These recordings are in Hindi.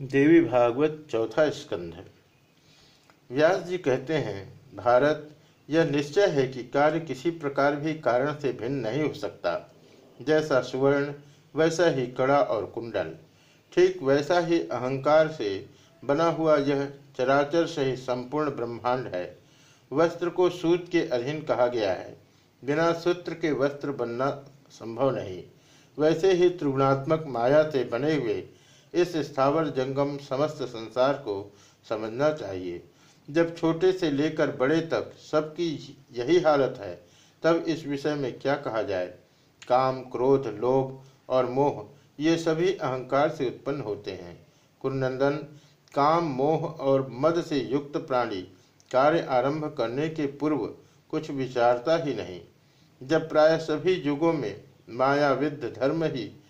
देवी भागवत चौथा स्कंध व्यास जी कहते हैं, भारत, यह निश्चय है कि कार्य किसी प्रकार भी कारण से भिन्न नहीं हो सकता। जैसा सुवर्ण, वैसा ही कड़ा और कुंडल। ठीक वैसा ही अहंकार से बना हुआ यह चराचर से ही संपूर्ण ब्रह्मांड है। वस्त्र को सूत के अधीन कहा गया है। बिना सूत्र के वस्त्र बनना संभव नहीं। वैसे ही त्रिगुणात्मक माया से बने हुए इस स्थावर जंगम समस्त संसार को समझना चाहिए। जब छोटे से लेकर बड़े तक सबकी यही हालत है, तब इस विषय में क्या कहा जाए? काम, क्रोध, लोभ और मोह, ये सभी अहंकार से उत्पन्न होते हैं। कुरनंदन, काम, मोह और मद से युक्त प्राणी, कार्य आरंभ करने के पूर्व कुछ विचारता ही नहीं। जब प्राय सभी युगों में माया विद्ध धर्म ही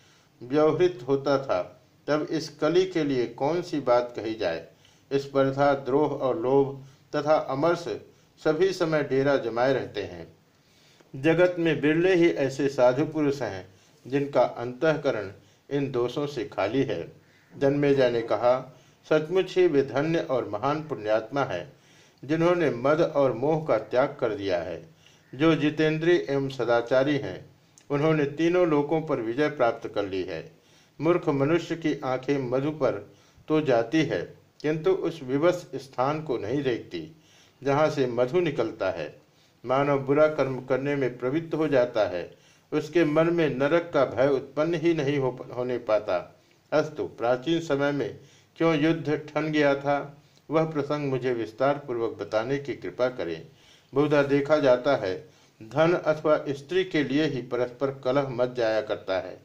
व्यवहृत होता था तब इस कली के लिए कौन सी बात कही जाए? स्पर्धा द्रोह और लोभ तथा अमरस सभी समय डेरा जमाए रहते हैं। जगत में बिरले ही ऐसे साधु पुरुष हैं, जिनका अंतकरण इन दोषों से खाली है। जन्मेजय ने कहा, सचमुच ही वे धन्य और महान पुण्यात्मा है, जिन्होंने मद और मोह का त्याग कर दिया है। जो जितेंद्रीय एवं सदाचारी हैं, उन्होंने तीनों लोकों पर विजय प्राप्त कर ली है। मूर्ख मनुष्य की आँखें मधु पर तो जाती है किंतु उस विवश स्थान को नहीं देखती जहाँ से मधु निकलता है। मानव बुरा कर्म करने में प्रवृत्त हो जाता है उसके मन में नरक का भय उत्पन्न ही नहीं हो, होने पाता। अस्तु प्राचीन समय में क्यों युद्ध ठन गया था? वह प्रसंग मुझे विस्तार पूर्वक बताने की कृपा करें। बहुधा देखा जाता है धन अथवा स्त्री के लिए ही परस्पर कलह मच जाया करता है।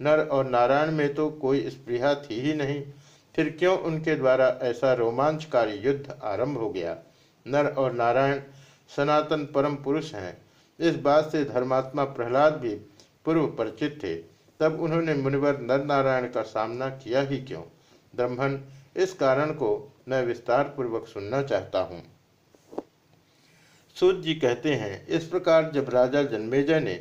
नर और नारायण में तो कोई स्पृहा थी ही नहीं। फिर क्यों उनके द्वारा ऐसा रोमांचकारी युद्ध आरंभ हो गया? नर और नारायण सनातन परम पुरुष हैं। इस बात से धर्मात्मा प्रहलाद भी पूर्व परिचित थे। तब उन्होंने मुनिवर नर नारायण का सामना किया ही क्यों? ब्रह्मण, इस कारण को मैं विस्तार पूर्वक सुनना चाहता हूँ। सूत जी कहते हैं, इस प्रकार जब राजा जन्मेजय ने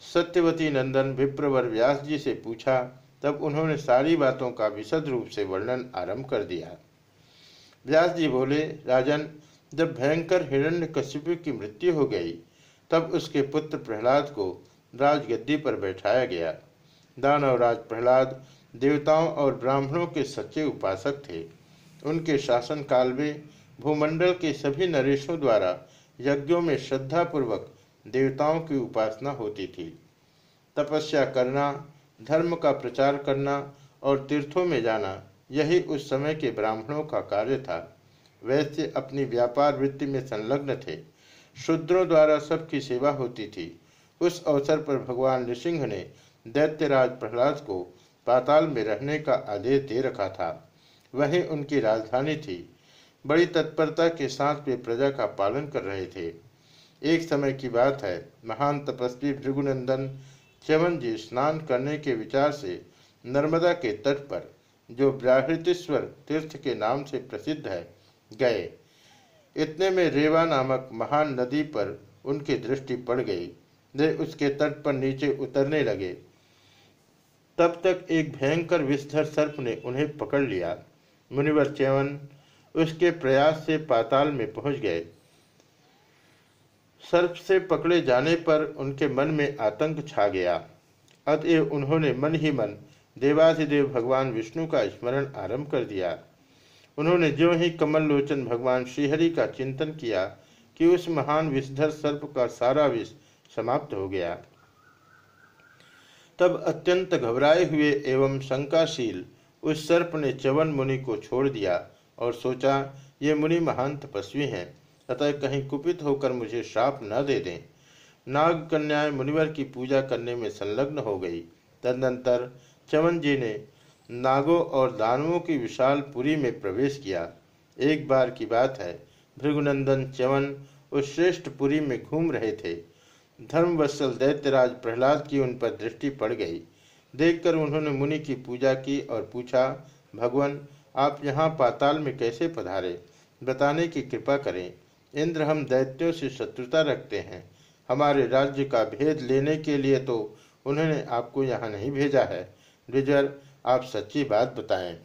सत्यवती नंदन विप्रवर व्यास जी से पूछा, तब उन्होंने सारी बातों का विशद रूप से वर्णन आरंभ कर दिया। व्यास जी बोले, राजन, जब भयंकर हिरण्य कश्यप की मृत्यु हो गई, तब उसके पुत्र प्रहलाद को राजगद्दी पर बैठाया गया। दानव राज प्रहलाद देवताओं और ब्राह्मणों के सच्चे उपासक थे। उनके शासन काल में भूमंडल के सभी नरेशों द्वारा यज्ञों में श्रद्धापूर्वक देवताओं की उपासना होती थी। तपस्या करना, धर्म का प्रचार करना और तीर्थों में जाना, यही उस समय के ब्राह्मणों का कार्य था। वैसे अपनी व्यापार वृत्ति में संलग्न थे। शूद्रों द्वारा सबकी सेवा होती थी। उस अवसर पर भगवान नृसिंह ने दैत्यराज प्रहलाद को पाताल में रहने का आदेश दे रखा था। वही उनकी राजधानी थी। बड़ी तत्परता के साथ वे प्रजा का पालन कर रहे थे। एक समय की बात है। महान तपस्वी भृगुनंदन च्यवन जी स्नान करने के विचार से नर्मदा के तट पर, जो ब्राहृतेश्वर तीर्थ के नाम से प्रसिद्ध है, गए। इतने में रेवा नामक महान नदी पर उनकी दृष्टि पड़ गई। वे उसके तट पर नीचे उतरने लगे। तब तक एक भयंकर विस्तर सर्प ने उन्हें पकड़ लिया। मुनिवर च्यवन उसके प्रयास से पाताल में पहुँच गए। सर्प से पकड़े जाने पर उनके मन में आतंक छा गया। अतएव उन्होंने मन ही मन देवाधिदेव भगवान विष्णु का स्मरण आरंभ कर दिया। उन्होंने जो ही कमल लोचन भगवान श्रीहरि का चिंतन किया कि उस महान विषधर सर्प का सारा विष समाप्त हो गया। तब अत्यंत घबराए हुए एवं शंकाशील उस सर्प ने चवन मुनि को छोड़ दिया और सोचा, ये मुनि महान तपस्वी हैं। अतः कहीं कुपित होकर मुझे श्राप न दे दें। नाग कन्याएँ मुनिवर की पूजा करने में संलग्न हो गई। तदनंतर चवन जी ने नागों और दानवों की विशाल पुरी में प्रवेश किया। एक बार की बात है, भृगुनंदन च्यवन उस श्रेष्ठ पुरी में घूम रहे थे। धर्मवत्सल दैत्यराज प्रहलाद की उन पर दृष्टि पड़ गई। देखकर उन्होंने मुनि की पूजा की और पूछा, भगवान, आप यहाँ पाताल में कैसे पधारे? बताने की कृपा करें। इंद्र हम दैत्यों से शत्रुता रखते हैं। हमारे राज्य का भेद लेने के लिए तो उन्होंने आपको यहाँ नहीं भेजा है। द्विजर, आप सच्ची बात बताएँ।